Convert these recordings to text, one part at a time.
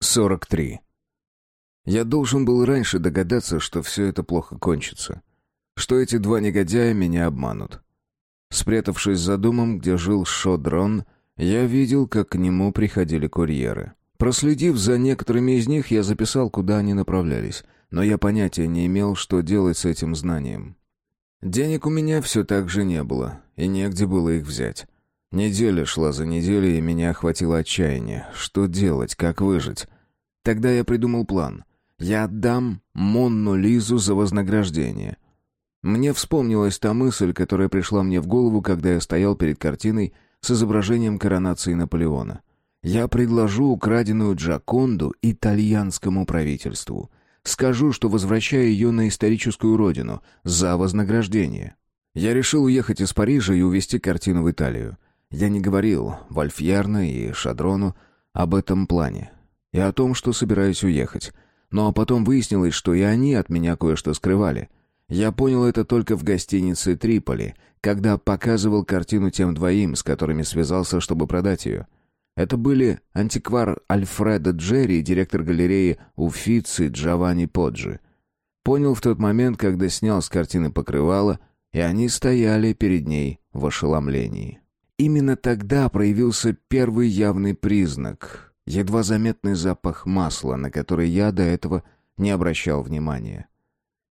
43. Я должен был раньше догадаться, что все это плохо кончится. Что эти два негодяя меня обманут. Спрятавшись за домом, где жил Шодрон, я видел, как к нему приходили курьеры. Проследив за некоторыми из них, я записал, куда они направлялись, но я понятия не имел, что делать с этим знанием. Денег у меня все так же не было, и негде было их взять. Неделя шла за неделей, и меня охватило отчаяние. Что делать, как выжить? Тогда я придумал план. Я отдам Монну Лизу за вознаграждение. Мне вспомнилась та мысль, которая пришла мне в голову, когда я стоял перед картиной с изображением коронации Наполеона. Я предложу украденную Джаконду итальянскому правительству. Скажу, что возвращаю ее на историческую родину за вознаграждение. Я решил уехать из Парижа и увезти картину в Италию. Я не говорил Вольфьярна и Шадрону об этом плане и о том, что собираюсь уехать. Но потом выяснилось, что и они от меня кое-что скрывали. Я понял это только в гостинице «Триполи», когда показывал картину тем двоим, с которыми связался, чтобы продать ее. Это были антиквар Альфредо Джерри и директор галереи Уфици Джованни Поджи. Понял в тот момент, когда снял с картины покрывало, и они стояли перед ней в ошеломлении. Именно тогда проявился первый явный признак, едва заметный запах масла, на который я до этого не обращал внимания.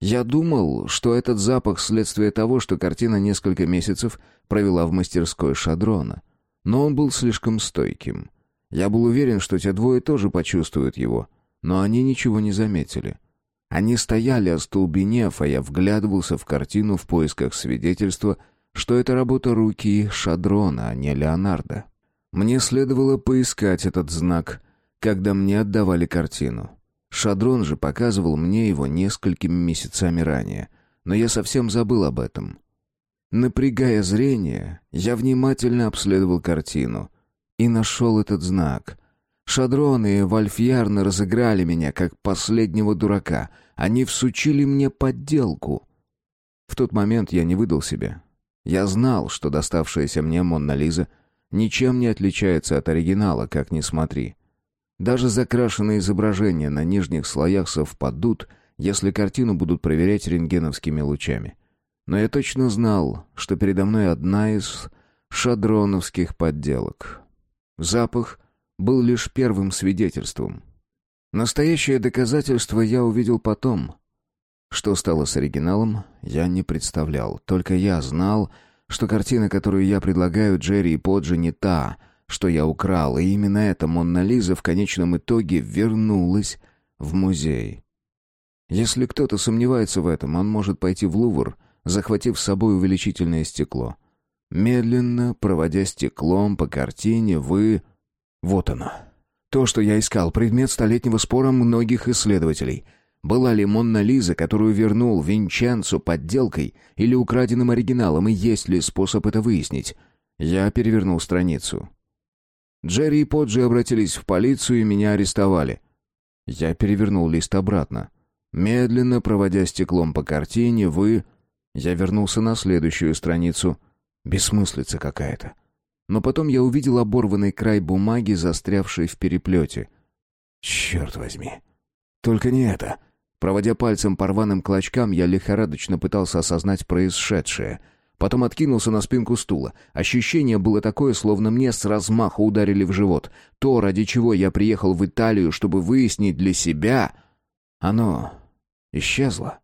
Я думал, что этот запах следствие того, что картина несколько месяцев провела в мастерской Шадрона. Но он был слишком стойким. Я был уверен, что те двое тоже почувствуют его, но они ничего не заметили. Они стояли, остолбенев, а я вглядывался в картину в поисках свидетельства — что это работа руки Шадрона, а не Леонардо. Мне следовало поискать этот знак, когда мне отдавали картину. Шадрон же показывал мне его несколькими месяцами ранее, но я совсем забыл об этом. Напрягая зрение, я внимательно обследовал картину и нашел этот знак. Шадрон и Вальфьярны разыграли меня, как последнего дурака. Они всучили мне подделку. В тот момент я не выдал себя. Я знал, что доставшаяся мне Монна Лиза ничем не отличается от оригинала, как ни смотри. Даже закрашенные изображения на нижних слоях совпадут, если картину будут проверять рентгеновскими лучами. Но я точно знал, что передо мной одна из шадроновских подделок. Запах был лишь первым свидетельством. Настоящее доказательство я увидел потом, что стало с оригиналом, я не представлял. Только я знал, что картина, которую я предлагаю Джерри и Поджи, не та, что я украл, и именно эта Монна Лиза в конечном итоге вернулась в музей. Если кто-то сомневается в этом, он может пойти в Лувр, захватив с собой увеличительное стекло. Медленно, проводя стеклом по картине, вы... Вот оно. То, что я искал, предмет столетнего спора многих исследователей — была ли Монна Лиза, которую вернул Винченцо подделкой или украденным оригиналом, и есть ли способ это выяснить? Я перевернул страницу. Джерри и Поджи обратились в полицию и меня арестовали. Я перевернул лист обратно. Медленно, проводя стеклом по картине, вы... Я вернулся на следующую страницу. Бессмыслица какая-то. Но потом я увидел оборванный край бумаги, застрявший в переплете. Черт возьми. Только не это. Проводя пальцем по рваным клочкам, я лихорадочно пытался осознать происшедшее. Потом откинулся на спинку стула. Ощущение было такое, словно мне с размаху ударили в живот. То, ради чего я приехал в Италию, чтобы выяснить для себя, оно исчезло.